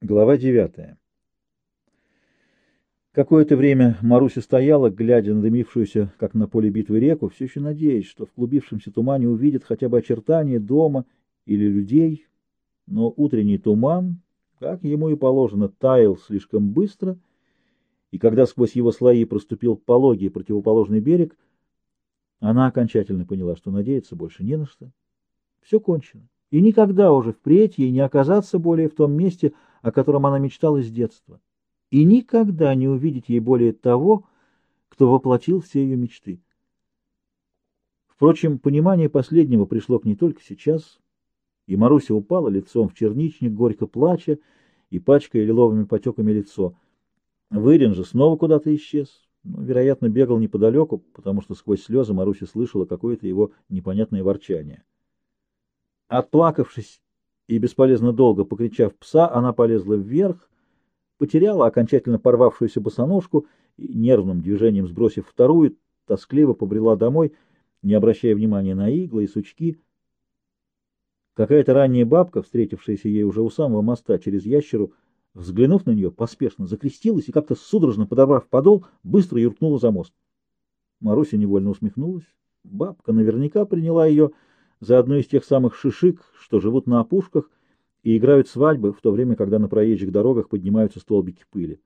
Глава девятая. Какое-то время Маруся стояла, глядя на дымившуюся, как на поле битвы, реку, все еще надеясь, что в клубившемся тумане увидит хотя бы очертания дома или людей, но утренний туман, как ему и положено, таял слишком быстро, и когда сквозь его слои проступил пологий противоположный берег, она окончательно поняла, что надеяться больше не на что. Все кончено, и никогда уже впредь ей не оказаться более в том месте, о котором она мечтала с детства, и никогда не увидеть ей более того, кто воплотил все ее мечты. Впрочем, понимание последнего пришло к ней только сейчас, и Маруся упала лицом в черничник, горько плача и пачкая лиловыми потеками лицо. Вырин же снова куда-то исчез, но, вероятно, бегал неподалеку, потому что сквозь слезы Маруся слышала какое-то его непонятное ворчание. Отплакавшись и бесполезно долго покричав пса, она полезла вверх, потеряла окончательно порвавшуюся босоножку и, нервным движением сбросив вторую, тоскливо побрела домой, не обращая внимания на иглы и сучки. Какая-то ранняя бабка, встретившаяся ей уже у самого моста через ящеру, взглянув на нее, поспешно закрестилась и, как-то судорожно подобрав подол, быстро юркнула за мост. Маруся невольно усмехнулась. Бабка наверняка приняла ее за одну из тех самых шишик, что живут на опушках и играют свадьбы в то время, когда на проезжих дорогах поднимаются столбики пыли.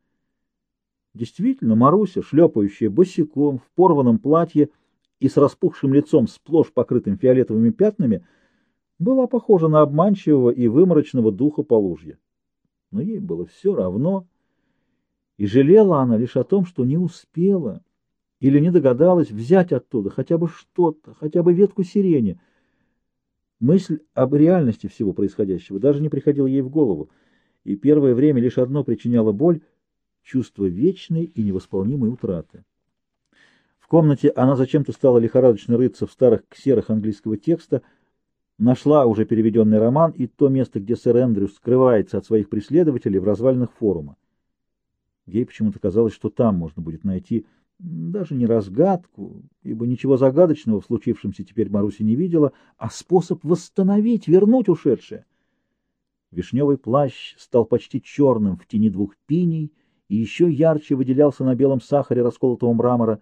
Действительно, Маруся, шлепающая босиком, в порванном платье и с распухшим лицом, сплошь покрытым фиолетовыми пятнами, была похожа на обманчивого и выморочного духа полужья. Но ей было все равно, и жалела она лишь о том, что не успела или не догадалась взять оттуда хотя бы что-то, хотя бы ветку сирени — Мысль об реальности всего происходящего даже не приходила ей в голову, и первое время лишь одно причиняло боль — чувство вечной и невосполнимой утраты. В комнате она зачем-то стала лихорадочно рыться в старых ксерах английского текста, нашла уже переведенный роман и то место, где сэр Эндрю скрывается от своих преследователей в развалинах форума. Ей почему-то казалось, что там можно будет найти даже не разгадку, ибо ничего загадочного в случившемся теперь Маруся не видела, а способ восстановить, вернуть ушедшее. Вишневый плащ стал почти черным в тени двух пиней и еще ярче выделялся на белом сахаре расколотого мрамора.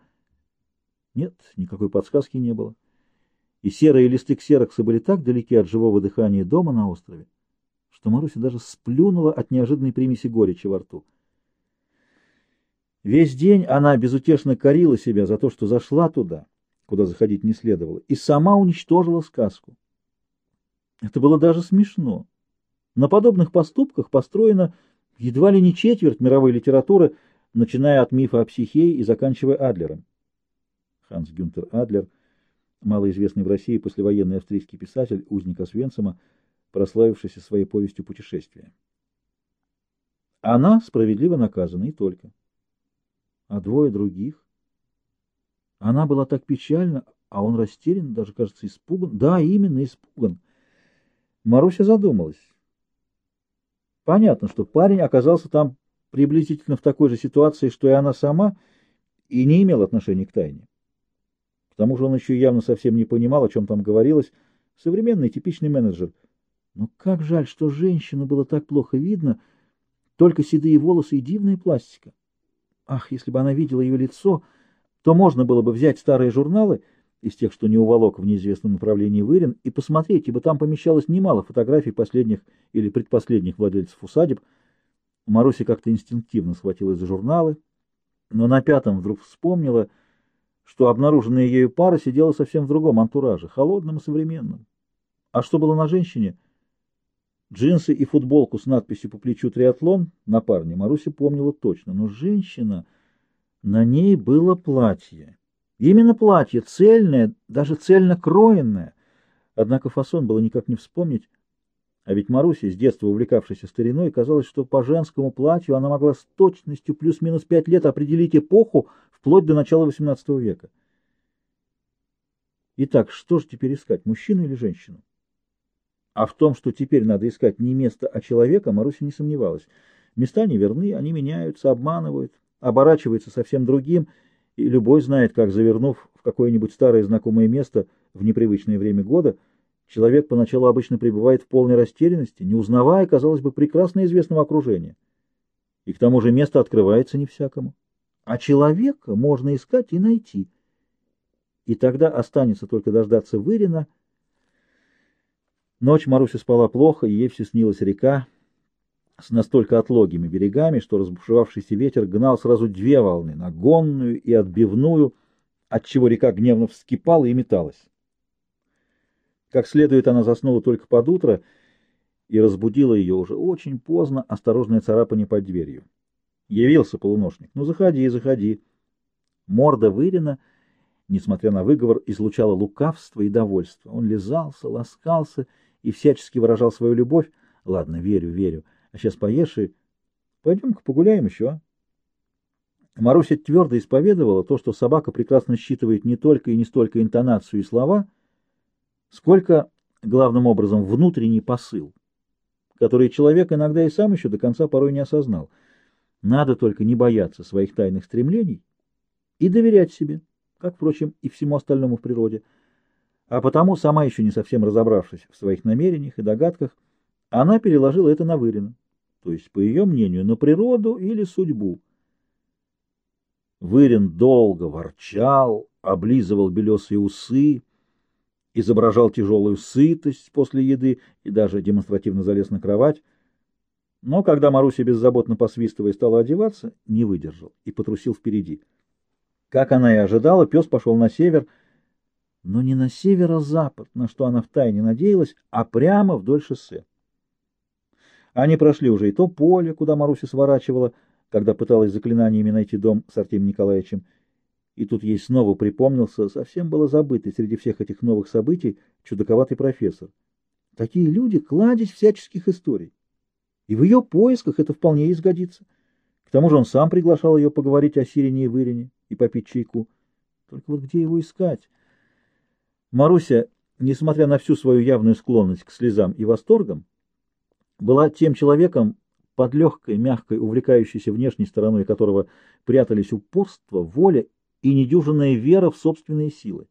Нет, никакой подсказки не было. И серые листы ксерокса были так далеки от живого дыхания дома на острове, что Маруся даже сплюнула от неожиданной примеси горечи во рту. Весь день она безутешно корила себя за то, что зашла туда, куда заходить не следовало, и сама уничтожила сказку. Это было даже смешно. На подобных поступках построена едва ли не четверть мировой литературы, начиная от мифа о психее и заканчивая Адлером. Ханс Гюнтер Адлер, малоизвестный в России послевоенный австрийский писатель, узник Освенцима, прославившийся своей повестью «Путешествия». Она справедливо наказана и только а двое других. Она была так печальна, а он растерян, даже, кажется, испуган. Да, именно испуган. Маруся задумалась. Понятно, что парень оказался там приблизительно в такой же ситуации, что и она сама, и не имел отношения к тайне. К тому же он еще явно совсем не понимал, о чем там говорилось. Современный типичный менеджер. Но как жаль, что женщину было так плохо видно, только седые волосы и дивная пластика. Ах, если бы она видела ее лицо, то можно было бы взять старые журналы из тех, что не уволок в неизвестном направлении вырен, и посмотреть, ибо там помещалось немало фотографий последних или предпоследних владельцев усадеб. Маруся как-то инстинктивно схватилась за журналы, но на пятом вдруг вспомнила, что обнаруженная ею пара сидела совсем в другом антураже, холодном и современном. А что было на женщине — Джинсы и футболку с надписью по плечу «Триатлон» на парне Маруся помнила точно, но женщина... На ней было платье. Именно платье, цельное, даже цельно кроенное. Однако фасон было никак не вспомнить. А ведь Маруся, с детства увлекавшаяся стариной, казалось, что по женскому платью она могла с точностью плюс-минус пять лет определить эпоху вплоть до начала XVIII века. Итак, что же теперь искать, мужчину или женщину? А в том, что теперь надо искать не место, а человека, Маруся не сомневалась. Места не верны, они меняются, обманывают, оборачиваются совсем другим, и любой знает, как, завернув в какое-нибудь старое знакомое место в непривычное время года, Человек поначалу обычно пребывает в полной растерянности, не узнавая, казалось бы, прекрасно известного окружения. И к тому же место открывается не всякому. А человека можно искать и найти. И тогда останется только дождаться Вырина. Ночь Маруся спала плохо, и ей все снилась река с настолько отлогими берегами, что разбушевавшийся ветер гнал сразу две волны — нагонную и отбивную, отчего река гневно вскипала и металась. Как следует, она заснула только под утро, и разбудила ее уже очень поздно осторожное царапание под дверью. Явился полуношник. «Ну, заходи, заходи». Морда Вырина, несмотря на выговор, излучала лукавство и довольство. Он лизался, ласкался и всячески выражал свою любовь. «Ладно, верю, верю. А сейчас поешь и... Пойдем-ка погуляем еще, а?» Маруся твердо исповедовала то, что собака прекрасно считывает не только и не столько интонацию и слова, сколько, главным образом, внутренний посыл, который человек иногда и сам еще до конца порой не осознал. Надо только не бояться своих тайных стремлений и доверять себе, как, впрочем, и всему остальному в природе. А потому, сама еще не совсем разобравшись в своих намерениях и догадках, она переложила это на Вырина, то есть, по ее мнению, на природу или судьбу. Вырин долго ворчал, облизывал белесые усы, изображал тяжелую сытость после еды и даже демонстративно залез на кровать. Но когда Маруся беззаботно посвистывая стала одеваться, не выдержал и потрусил впереди. Как она и ожидала, пес пошел на север, но не на северо-запад, на что она втайне надеялась, а прямо вдоль шоссе. Они прошли уже и то поле, куда Маруся сворачивала, когда пыталась заклинаниями найти дом с Артемием Николаевичем. И тут ей снова припомнился, совсем было забытый среди всех этих новых событий, чудаковатый профессор. Такие люди — кладезь всяческих историй. И в ее поисках это вполне изгодится. К тому же он сам приглашал ее поговорить о Сирине и Вырине и попить чайку. Только вот где его искать? Маруся, несмотря на всю свою явную склонность к слезам и восторгам, была тем человеком, под легкой, мягкой, увлекающейся внешней стороной которого прятались упорство, воля и недюжинная вера в собственные силы.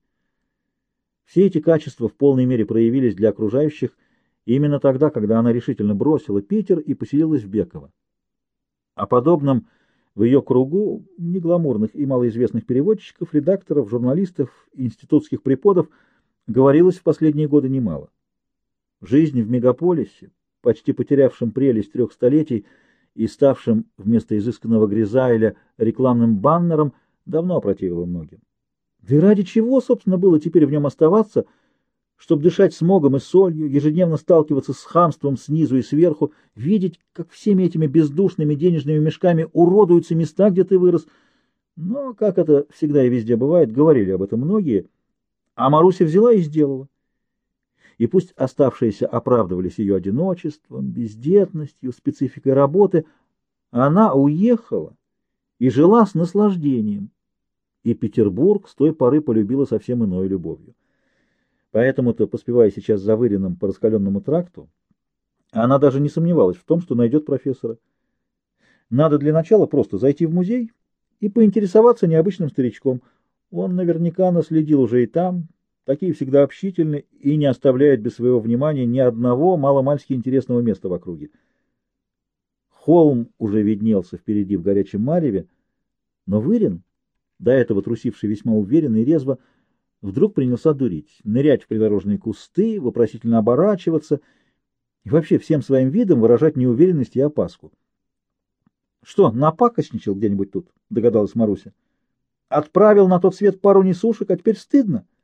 Все эти качества в полной мере проявились для окружающих именно тогда, когда она решительно бросила Питер и поселилась в Беково. О подобном в ее кругу негламурных и малоизвестных переводчиков, редакторов, журналистов, институтских преподов говорилось в последние годы немало. Жизнь в мегаполисе, почти потерявшим прелесть трех столетий и ставшим вместо изысканного Гризайля рекламным баннером, давно опротивило многим. Да и ради чего, собственно, было теперь в нем оставаться, чтобы дышать смогом и солью, ежедневно сталкиваться с хамством снизу и сверху, видеть, как всеми этими бездушными денежными мешками уродуются места, где ты вырос. Но, как это всегда и везде бывает, говорили об этом многие, а Маруся взяла и сделала и пусть оставшиеся оправдывались ее одиночеством, бездетностью, спецификой работы, она уехала и жила с наслаждением, и Петербург с той поры полюбила совсем иной любовью. Поэтому-то, поспевая сейчас за Вырином по раскаленному тракту, она даже не сомневалась в том, что найдет профессора. Надо для начала просто зайти в музей и поинтересоваться необычным старичком. Он наверняка наследил уже и там, Такие всегда общительны и не оставляют без своего внимания ни одного маломальски интересного места в округе. Холм уже виднелся впереди в горячем мареве, но Вырин, до этого трусивший весьма уверенно и резво, вдруг принялся дурить, нырять в придорожные кусты, вопросительно оборачиваться и вообще всем своим видом выражать неуверенность и опаску. — Что, напакостничал где-нибудь тут? — догадалась Маруся. — Отправил на тот свет пару несушек, а теперь стыдно. —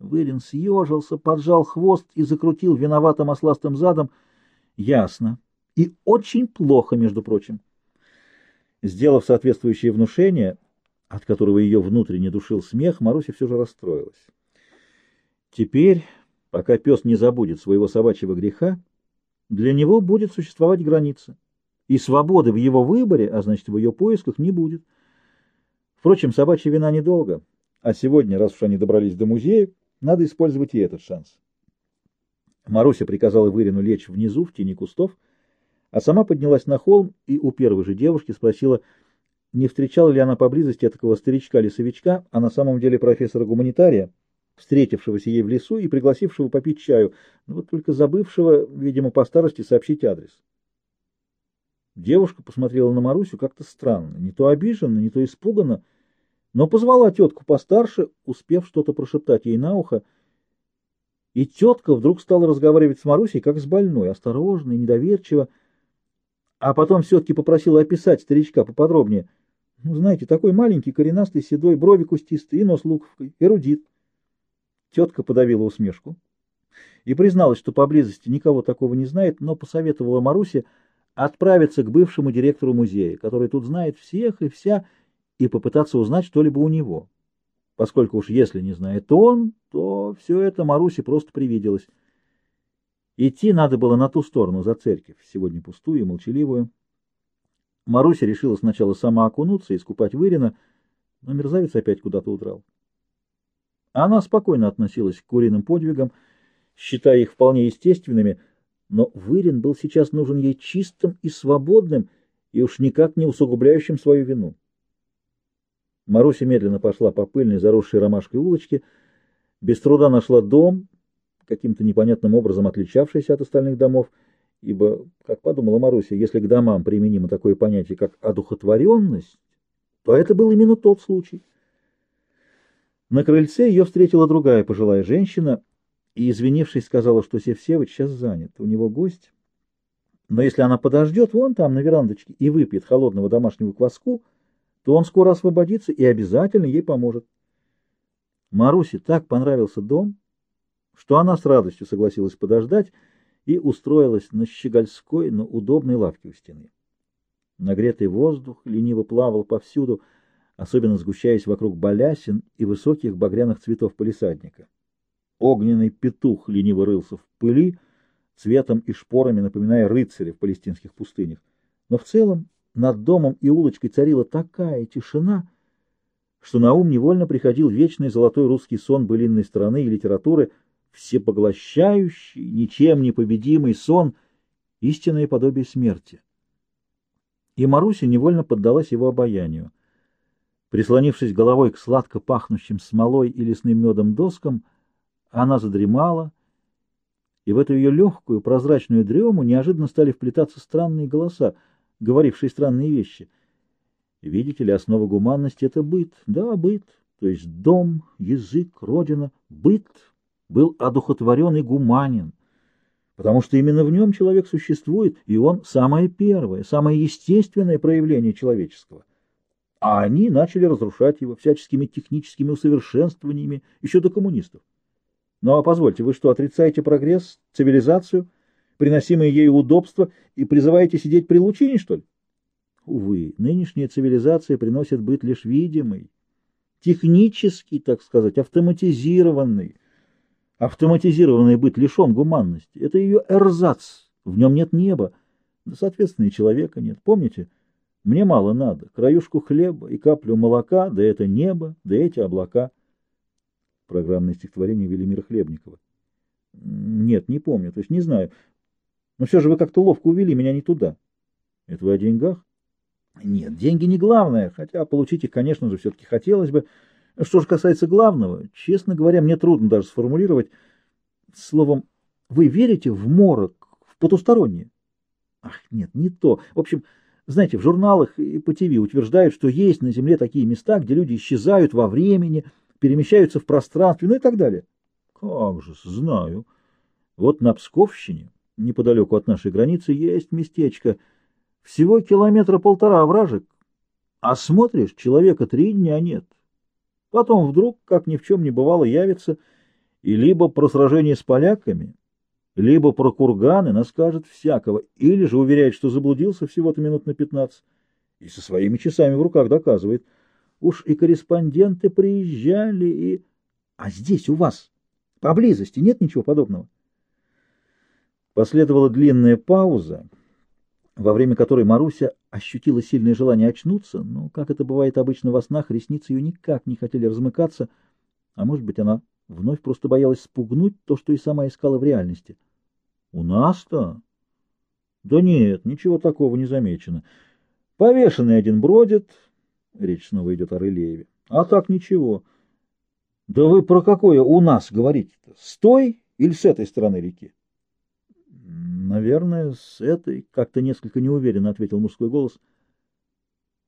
Вырин съежился, поджал хвост и закрутил виноватым осластым задом. Ясно. И очень плохо, между прочим. Сделав соответствующее внушение, от которого ее внутренне душил смех, Маруся все же расстроилась. Теперь, пока пес не забудет своего собачьего греха, для него будет существовать граница, и свободы в его выборе, а значит в ее поисках, не будет. Впрочем, собачья вина недолго, а сегодня, раз уж они добрались до музея, надо использовать и этот шанс. Маруся приказала Вырину лечь внизу, в тени кустов, а сама поднялась на холм и у первой же девушки спросила, не встречала ли она поблизости такого старичка-лесовичка, а на самом деле профессора-гуманитария, встретившегося ей в лесу и пригласившего попить чаю, но вот только забывшего, видимо, по старости сообщить адрес. Девушка посмотрела на Марусю как-то странно, не то обиженно, не то испуганно, но позвала тетку постарше, успев что-то прошептать ей на ухо, и тетка вдруг стала разговаривать с Марусей как с больной, осторожно и недоверчиво, а потом все-таки попросила описать старичка поподробнее. Ну, знаете, такой маленький, коренастый, седой, брови кустистые и нос луковкой, эрудит. Тетка подавила усмешку и призналась, что поблизости никого такого не знает, но посоветовала Марусе отправиться к бывшему директору музея, который тут знает всех и вся, и попытаться узнать что-либо у него. Поскольку уж если не знает он, то все это Марусе просто привиделось. Идти надо было на ту сторону, за церковь, сегодня пустую и молчаливую. Маруся решила сначала сама окунуться и искупать Вырина, но мерзавец опять куда-то удрал. Она спокойно относилась к куриным подвигам, считая их вполне естественными, но Вырин был сейчас нужен ей чистым и свободным, и уж никак не усугубляющим свою вину. Маруся медленно пошла по пыльной, заросшей ромашкой улочке, без труда нашла дом, каким-то непонятным образом отличавшийся от остальных домов, ибо, как подумала Маруся, если к домам применимо такое понятие, как одухотворенность, то это был именно тот случай. На крыльце ее встретила другая пожилая женщина и, извинившись, сказала, что Севсевыч сейчас занят, у него гость. Но если она подождет вон там, на верандочке, и выпьет холодного домашнего кваску, то он скоро освободится и обязательно ей поможет. Марусе так понравился дом, что она с радостью согласилась подождать и устроилась на щегольской, но удобной лавке у стены. Нагретый воздух лениво плавал повсюду, особенно сгущаясь вокруг балясин и высоких багряных цветов полисадника. Огненный петух лениво рылся в пыли, цветом и шпорами напоминая рыцаря в палестинских пустынях. Но в целом над домом и улочкой царила такая тишина, что на ум невольно приходил вечный золотой русский сон былинной страны и литературы, всепоглощающий, ничем не победимый сон, истинное подобие смерти. И Маруся невольно поддалась его обаянию. Прислонившись головой к сладко пахнущим смолой и лесным медом доскам, она задремала, и в эту ее легкую прозрачную дрему неожиданно стали вплетаться странные голоса, говорившие странные вещи. Видите ли, основа гуманности — это быт. Да, быт. То есть дом, язык, родина. Быт был одухотворен и гуманен, потому что именно в нем человек существует, и он самое первое, самое естественное проявление человеческого а они начали разрушать его всяческими техническими усовершенствованиями еще до коммунистов. Ну а позвольте, вы что, отрицаете прогресс, цивилизацию, приносимые ею удобства и призываете сидеть при лучине, что ли? Увы, нынешняя цивилизация приносит быт лишь видимый, технический, так сказать, автоматизированный. Автоматизированный быт лишен гуманности. Это ее эрзац, в нем нет неба, соответственно, и человека нет. Помните? Мне мало надо. Краюшку хлеба и каплю молока, да это небо, да эти облака. Программное стихотворение Велимира Хлебникова. Нет, не помню, то есть не знаю. Но все же вы как-то ловко увели меня не туда. Это вы о деньгах? Нет, деньги не главное, хотя получить их, конечно же, все-таки хотелось бы. Что же касается главного, честно говоря, мне трудно даже сформулировать. Словом, вы верите в морок, в потустороннее? Ах, нет, не то. В общем, знаете, в журналах и по ТВ утверждают, что есть на Земле такие места, где люди исчезают во времени, перемещаются в пространстве, ну и так далее. Как же, знаю. Вот на Псковщине, неподалеку от нашей границы, есть местечко. Всего километра полтора овражек. А смотришь, человека три дня нет. Потом вдруг, как ни в чем не бывало, явится и либо про сражение с поляками, либо про курганы наскажет всякого, или же уверяет, что заблудился всего-то минут на пятнадцать, и со своими часами в руках доказывает. Уж и корреспонденты приезжали, и... А здесь у вас, поблизости, нет ничего подобного? Последовала длинная пауза, во время которой Маруся ощутила сильное желание очнуться, но, как это бывает обычно во снах, ресницы ее никак не хотели размыкаться, а может быть, она вновь просто боялась спугнуть то, что и сама искала в реальности. У нас-то? Да нет, ничего такого не замечено. Повешенный один бродит, речь снова идет о Рылееве, а так ничего. Да вы про какое у нас говорите-то? С той или с этой стороны реки? Наверное, с этой, как-то несколько неуверенно ответил мужской голос.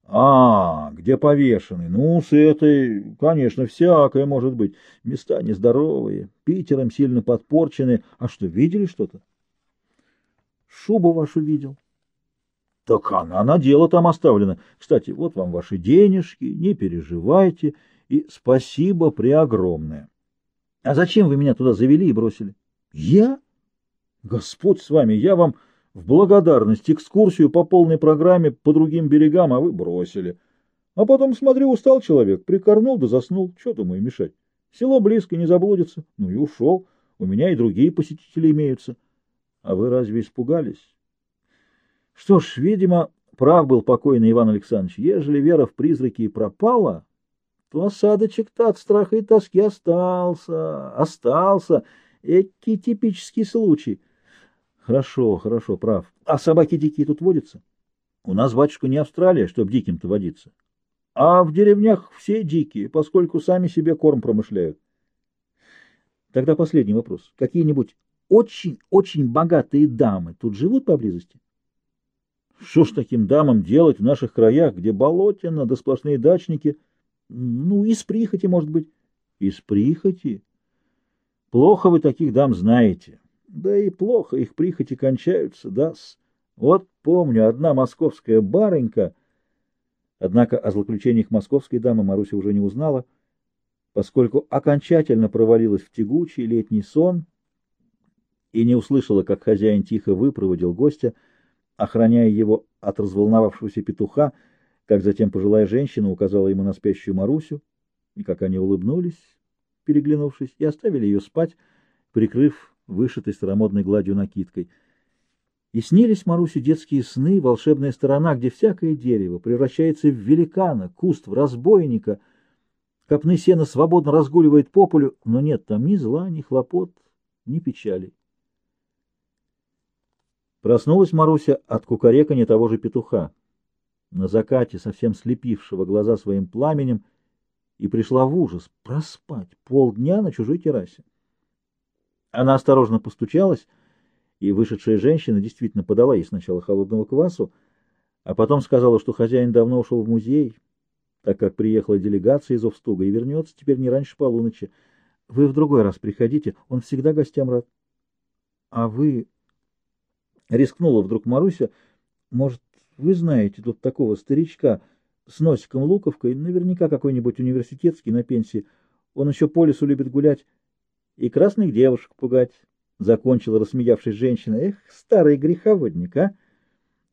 А, где повешенный? Ну, с этой, конечно, всякое может быть. Места нездоровые, Питером сильно подпорчены. А что, видели что-то? Шубу вашу видел. Так она на дело там оставлена. Кстати, вот вам ваши денежки, не переживайте, и спасибо преогромное. А зачем вы меня туда завели и бросили? Я? Господь с вами, я вам в благодарность экскурсию по полной программе по другим берегам, а вы бросили. А потом, смотрю, устал человек, прикорнул да заснул. Что думаю мешать? Село близко, не заблудится. Ну и ушел. У меня и другие посетители имеются. А вы разве испугались? Что ж, видимо, прав был покойный Иван Александрович. Ежели вера в призраки и пропала, то осадочек-то от страха и тоски остался, остался. Экий типический случай. Хорошо, хорошо, прав. А собаки дикие тут водятся? У нас, батюшка, не Австралия, чтоб диким-то водиться. А в деревнях все дикие, поскольку сами себе корм промышляют. Тогда последний вопрос. Какие-нибудь очень-очень богатые дамы тут живут поблизости? Что ж таким дамам делать в наших краях, где болотина, да сплошные дачники? Ну, из прихоти, может быть. Из прихоти? Плохо вы таких дам знаете. Да и плохо их прихоти кончаются, да -с. Вот помню, одна московская барынька... Однако о злоключениях московской дамы Маруся уже не узнала, поскольку окончательно провалилась в тягучий летний сон и не услышала, как хозяин тихо выпроводил гостя, охраняя его от разволновавшегося петуха, как затем пожилая женщина указала ему на спящую Марусю, и как они улыбнулись, переглянувшись, и оставили ее спать, прикрыв вышитой старомодной гладью накидкой. И снились Марусе детские сны, волшебная сторона, где всякое дерево превращается в великана, куст в разбойника, копны сена свободно разгуливает по полю, но нет там ни зла, ни хлопот, ни печали. Проснулась Маруся от кукарекания того же петуха, на закате, совсем слепившего глаза своим пламенем, и пришла в ужас проспать полдня на чужой террасе. Она осторожно постучалась, и вышедшая женщина действительно подала ей сначала холодного квасу, а потом сказала, что хозяин давно ушел в музей, так как приехала делегация из Овстуга и вернется теперь не раньше полуночи. Вы в другой раз приходите, он всегда гостям рад. — А вы Рискнула вдруг Маруся. Может, вы знаете тут такого старичка с носиком луковкой, наверняка какой-нибудь университетский на пенсии. Он еще по лесу любит гулять и красных девушек пугать. Закончила, рассмеявшись женщина. Эх, старый греховодник, а!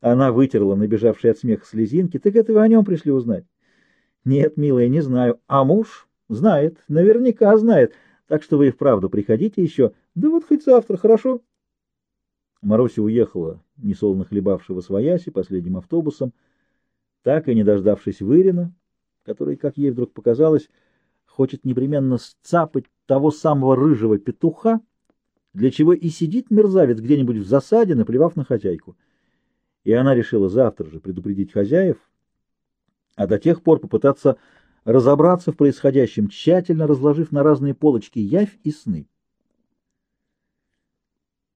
Она вытерла набежавшие от смеха слезинки. Так это вы о нем пришли узнать? Нет, милая, не знаю. А муж? Знает, наверняка знает. Так что вы и вправду приходите еще. Да вот хоть завтра, хорошо? Маруся уехала, несолоно хлебавшего свояси, последним автобусом, так и не дождавшись Вырина, который, как ей вдруг показалось, хочет непременно сцапать того самого рыжего петуха, для чего и сидит мерзавец где-нибудь в засаде, наплевав на хозяйку. И она решила завтра же предупредить хозяев, а до тех пор попытаться разобраться в происходящем, тщательно разложив на разные полочки явь и сны.